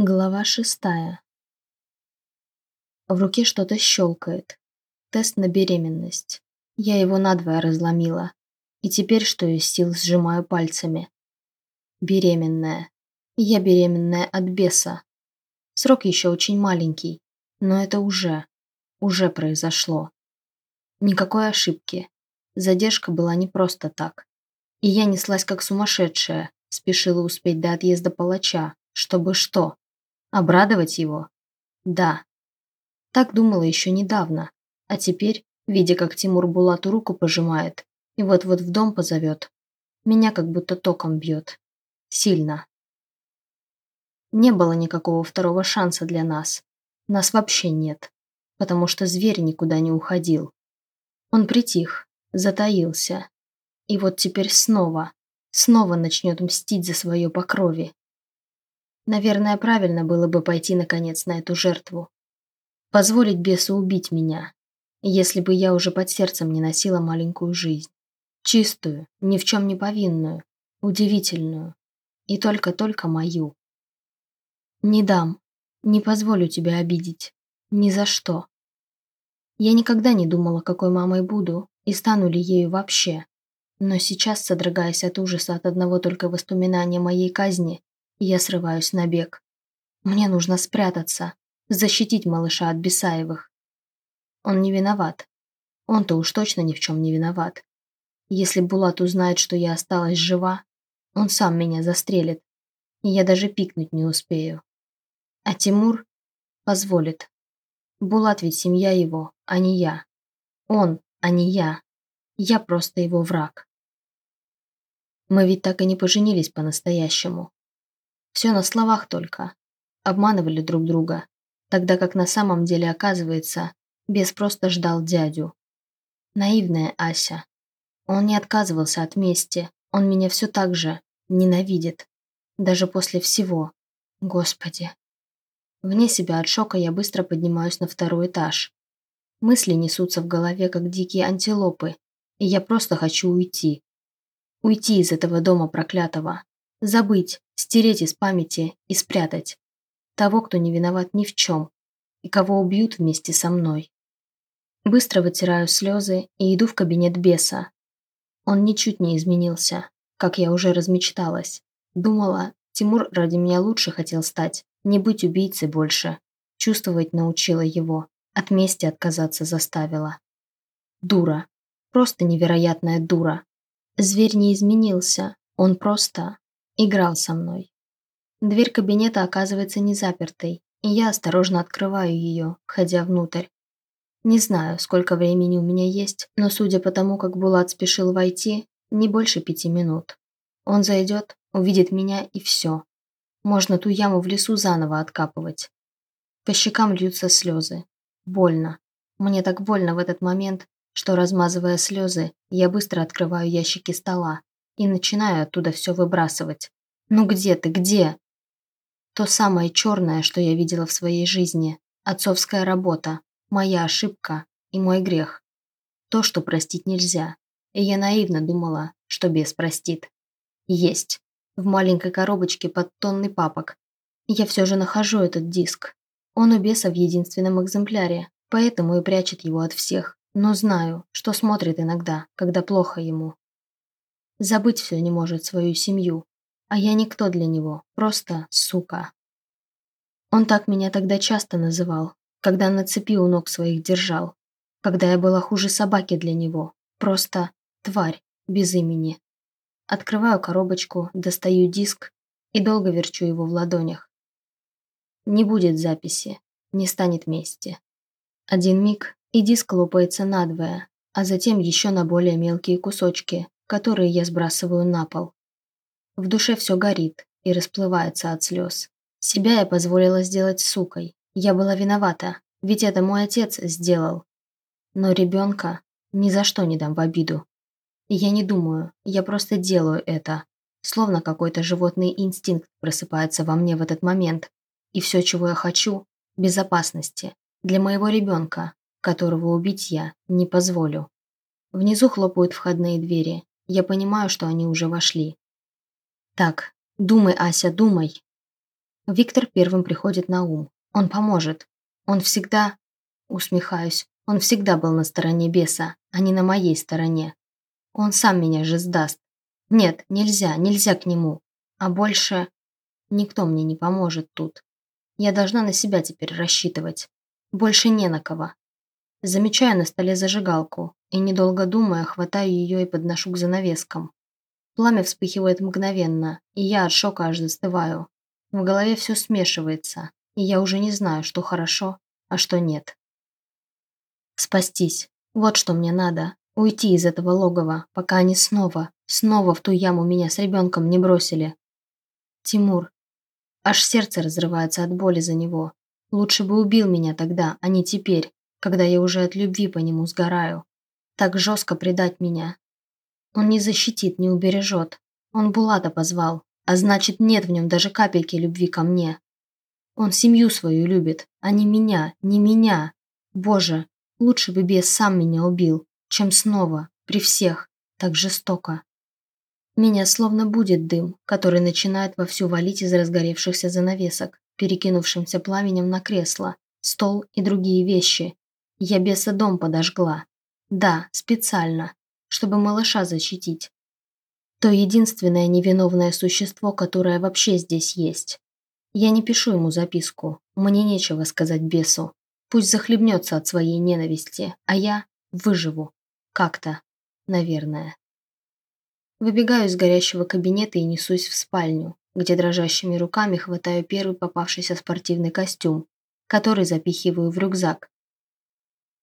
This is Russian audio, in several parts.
Глава шестая. В руке что-то щелкает. Тест на беременность. Я его надвое разломила. И теперь, что из сил, сжимаю пальцами. Беременная. Я беременная от беса. Срок еще очень маленький, но это уже, уже произошло. Никакой ошибки. Задержка была не просто так. И я неслась как сумасшедшая, спешила успеть до отъезда палача, чтобы что? Обрадовать его? Да. Так думала еще недавно. А теперь, видя, как Тимур Булату руку пожимает и вот-вот в дом позовет, меня как будто током бьет. Сильно. Не было никакого второго шанса для нас. Нас вообще нет. Потому что зверь никуда не уходил. Он притих, затаился. И вот теперь снова, снова начнет мстить за свое по крови. Наверное, правильно было бы пойти, наконец, на эту жертву. Позволить бесу убить меня, если бы я уже под сердцем не носила маленькую жизнь. Чистую, ни в чем не повинную, удивительную. И только-только мою. Не дам, не позволю тебя обидеть. Ни за что. Я никогда не думала, какой мамой буду и стану ли ею вообще. Но сейчас, содрогаясь от ужаса от одного только воспоминания моей казни, я срываюсь на бег. Мне нужно спрятаться, защитить малыша от Бесаевых. Он не виноват. Он-то уж точно ни в чем не виноват. Если Булат узнает, что я осталась жива, он сам меня застрелит, и я даже пикнуть не успею. А Тимур позволит. Булат ведь семья его, а не я. Он, а не я. Я просто его враг. Мы ведь так и не поженились по-настоящему. Все на словах только. Обманывали друг друга, тогда как на самом деле, оказывается, бес просто ждал дядю. Наивная Ася. Он не отказывался от мести, он меня все так же ненавидит. Даже после всего. Господи. Вне себя от шока я быстро поднимаюсь на второй этаж. Мысли несутся в голове, как дикие антилопы, и я просто хочу уйти. Уйти из этого дома проклятого. Забыть, стереть из памяти и спрятать. Того, кто не виноват ни в чем, и кого убьют вместе со мной. Быстро вытираю слезы и иду в кабинет беса. Он ничуть не изменился, как я уже размечталась. Думала, Тимур ради меня лучше хотел стать, не быть убийцей больше. Чувствовать научила его, от мести отказаться заставила. Дура. Просто невероятная дура. Зверь не изменился, он просто Играл со мной. Дверь кабинета оказывается не запертой, и я осторожно открываю ее, входя внутрь. Не знаю, сколько времени у меня есть, но судя по тому, как Булат спешил войти, не больше пяти минут. Он зайдет, увидит меня и все. Можно ту яму в лесу заново откапывать. По щекам льются слезы. Больно. Мне так больно в этот момент, что, размазывая слезы, я быстро открываю ящики стола и начинаю оттуда все выбрасывать. «Ну где ты, где?» То самое черное, что я видела в своей жизни. Отцовская работа, моя ошибка и мой грех. То, что простить нельзя. И я наивно думала, что бес простит. Есть. В маленькой коробочке под тонный папок. Я все же нахожу этот диск. Он у беса в единственном экземпляре, поэтому и прячет его от всех. Но знаю, что смотрит иногда, когда плохо ему. Забыть все не может свою семью. А я никто для него, просто сука. Он так меня тогда часто называл, когда на цепи у ног своих держал. Когда я была хуже собаки для него. Просто тварь, без имени. Открываю коробочку, достаю диск и долго верчу его в ладонях. Не будет записи, не станет мести. Один миг, и диск лопается надвое, а затем еще на более мелкие кусочки, которые я сбрасываю на пол. В душе все горит и расплывается от слез. Себя я позволила сделать сукой. Я была виновата, ведь это мой отец сделал. Но ребенка ни за что не дам в обиду. Я не думаю, я просто делаю это. Словно какой-то животный инстинкт просыпается во мне в этот момент. И все, чего я хочу – безопасности. Для моего ребенка, которого убить я не позволю. Внизу хлопают входные двери, я понимаю, что они уже вошли. Так, думай, Ася, думай. Виктор первым приходит на ум. Он поможет. Он всегда... Усмехаюсь. Он всегда был на стороне беса, а не на моей стороне. Он сам меня же сдаст. Нет, нельзя, нельзя к нему. А больше... Никто мне не поможет тут. Я должна на себя теперь рассчитывать. Больше не на кого. Замечаю на столе зажигалку и, недолго думая, хватаю ее и подношу к занавескам. Пламя вспыхивает мгновенно, и я от шока аж застываю. В голове все смешивается, и я уже не знаю, что хорошо, а что нет. Спастись. Вот что мне надо. Уйти из этого логова, пока они снова, снова в ту яму меня с ребенком не бросили. Тимур. Аж сердце разрывается от боли за него. Лучше бы убил меня тогда, а не теперь, когда я уже от любви по нему сгораю. Так жестко предать меня. Он не защитит, не убережет. Он Булата позвал, а значит нет в нем даже капельки любви ко мне. Он семью свою любит, а не меня, не меня. Боже, лучше бы бес сам меня убил, чем снова, при всех, так жестоко. Меня словно будет дым, который начинает вовсю валить из разгоревшихся занавесок, перекинувшимся пламенем на кресло, стол и другие вещи. Я беса дом подожгла. Да, специально, чтобы малыша защитить. То единственное невиновное существо, которое вообще здесь есть. Я не пишу ему записку, мне нечего сказать бесу. Пусть захлебнется от своей ненависти, а я выживу. Как-то, наверное. Выбегаю из горящего кабинета и несусь в спальню, где дрожащими руками хватаю первый попавшийся спортивный костюм, который запихиваю в рюкзак.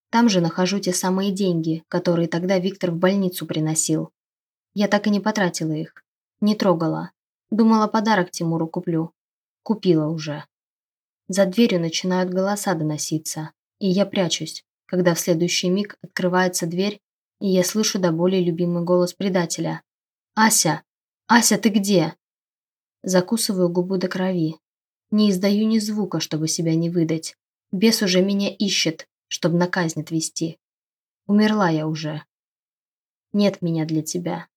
Там же нахожу те самые деньги, которые тогда Виктор в больницу приносил. Я так и не потратила их. Не трогала. Думала, подарок Тимуру куплю. Купила уже. За дверью начинают голоса доноситься, и я прячусь, когда в следующий миг открывается дверь, и я слышу до боли любимый голос предателя. «Ася! Ася, ты где?» Закусываю губу до крови. Не издаю ни звука, чтобы себя не выдать. Бес уже меня ищет, чтобы на казнь отвезти. Умерла я уже. Нет меня для тебя.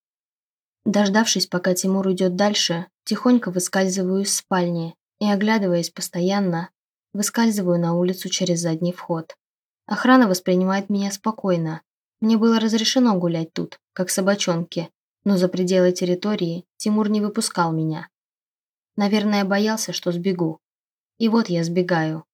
Дождавшись, пока Тимур уйдет дальше, тихонько выскальзываю из спальни и, оглядываясь постоянно, выскальзываю на улицу через задний вход. Охрана воспринимает меня спокойно, мне было разрешено гулять тут, как собачонки, но за пределы территории Тимур не выпускал меня. Наверное, боялся, что сбегу. И вот я сбегаю.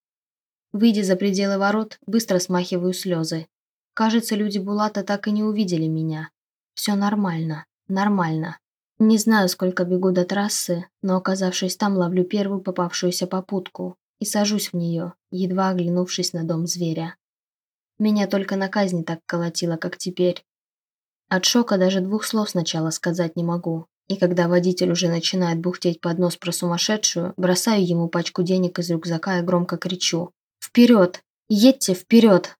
Выйдя за пределы ворот, быстро смахиваю слезы. Кажется, люди Булата так и не увидели меня. Все нормально, нормально. Не знаю, сколько бегу до трассы, но оказавшись там, ловлю первую попавшуюся попутку и сажусь в нее, едва оглянувшись на дом зверя. Меня только на казни так колотило, как теперь. От шока даже двух слов сначала сказать не могу. И когда водитель уже начинает бухтеть под нос про сумасшедшую, бросаю ему пачку денег из рюкзака и громко кричу. «Вперед! Едьте вперед!